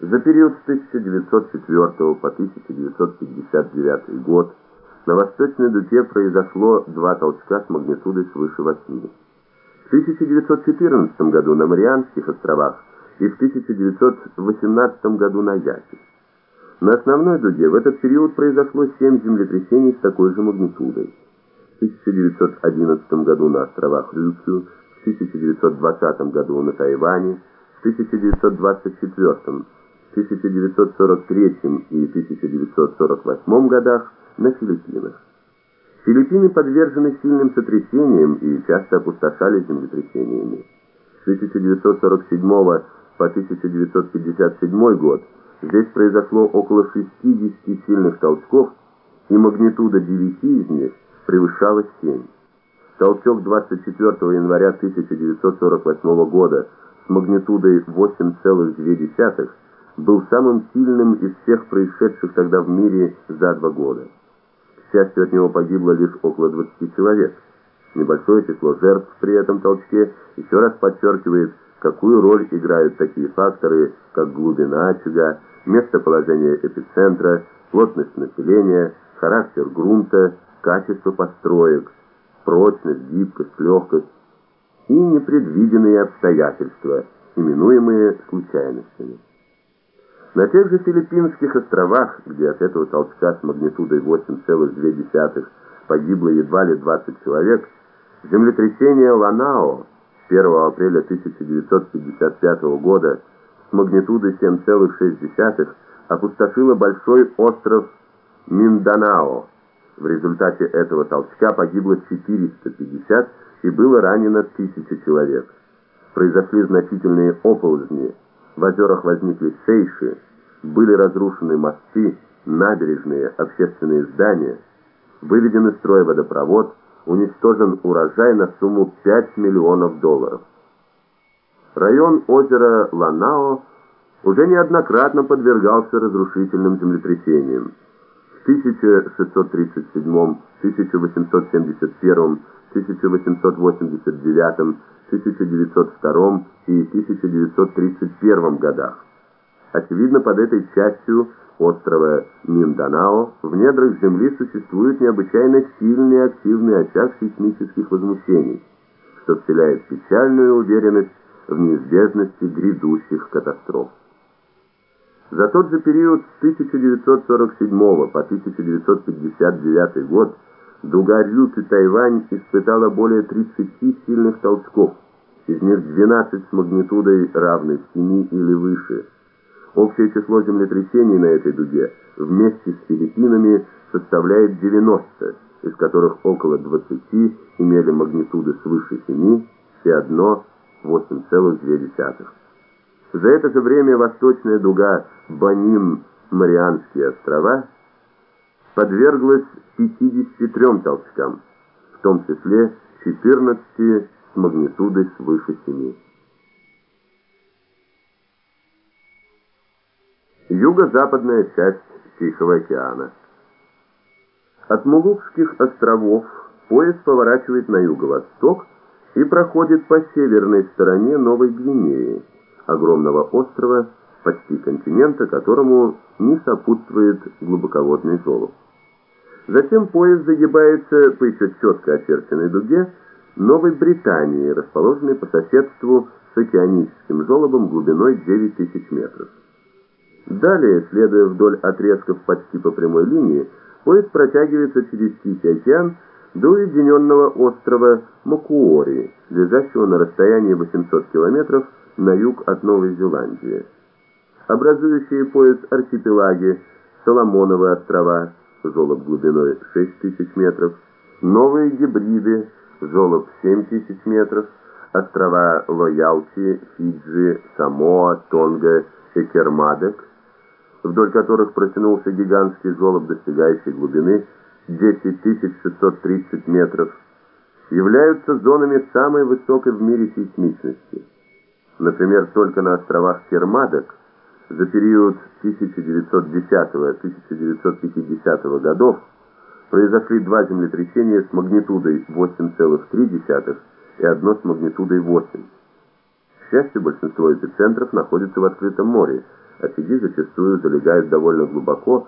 За период с 1904 по 1959 год на восточной дуге произошло два толчка с магнитудой свыше 8. В 1914 году на Марианских островах и в 1918 году на Ясе. На основной дуге в этот период произошло 7 землетрясений с такой же магнитудой. В 1911 году на островах Рюкю, в 1920 году на Тайване, в 1924, 1943 и 1948 годах на Филиппинах. Филиппины подвержены сильным сотрясениям и часто опустошались землетрясениями. С 1947 по 1957 год здесь произошло около 60 сильных толчков, и магнитуда 9 из них превышала 7. Толчок 24 января 1948 года с магнитудой 8,2 был самым сильным из всех происшедших тогда в мире за два года. К счастью, от него погибло лишь около 20 человек. Небольшое число жертв при этом толчке еще раз подчеркивает, какую роль играют такие факторы, как глубина очага, местоположение эпицентра, плотность населения, характер грунта, качество построек, прочность, гибкость, легкость и непредвиденные обстоятельства, именуемые случайностями. На тех же Филиппинских островах, где от этого толчка с магнитудой 8,2 погибло едва ли 20 человек, землетрясение Ланао 1 апреля 1955 года с магнитудой 7,6 опустошило большой остров Минданао. В результате этого толчка погибло 450 и было ранено 1000 человек. Произошли значительные оползни, в озерах возникли сейши, были разрушены мосты, набережные, общественные здания, выведен из строя водопровод, уничтожен урожай на сумму 5 миллионов долларов. Район озера Ланао уже неоднократно подвергался разрушительным землетрясениям. В 1637, 1871, 1889, 1902 и 1931 годах. Очевидно, под этой частью острова Минданао в недрах Земли существует необычайно сильный активный очаг сейсмических возмущений, что вселяет печальную уверенность в неизбежности грядущих катастроф. За тот же период с 1947 по 1959 год дуга Рюки-Тайвань испытала более 30 сильных толчков, из них 12 с магнитудой равной 7 или выше – Общее число землетрясений на этой дуге вместе с Филиппинами составляет 90, из которых около 20 имели магнитуды свыше 7 и одно 8,2. За это же время восточная дуга Банин-Марианские острова подверглась 53 толчкам, в том числе 14 с магнитудой свыше 7. Юго-западная часть Тихого океана. От Мулукских островов поезд поворачивает на юго-восток и проходит по северной стороне Новой Гвинеи, огромного острова, почти континента, которому не сопутствует глубоководный золоб. Затем поезд загибается по еще четко очерченной дуге Новой Британии, расположенной по соседству с океаническим желобом глубиной 9000 метров. Далее, следуя вдоль отрезков почти по прямой линии, поезд протягивается через Тихий океан до уединенного острова Макуори, лежащего на расстоянии 800 километров на юг от Новой Зеландии. Образующие пояс архипелаги Соломоновы острова, жолоб глубиной 6000 метров, новые гибриды, жолоб 7000 метров, острова Лоялти, Фиджи, Самоа, Тонга и Кермадек, вдоль которых протянулся гигантский желоб, достигающий глубины 10630 метров, являются зонами самой высокой в мире сейсмичности. Например, только на островах Кермадек за период 1910-1950 годов произошли два землетрясения с магнитудой 8,3 и одно с магнитудой 8. К счастью, большинство эпицентров находится в открытом море, очаги зачастую залегают довольно глубоко,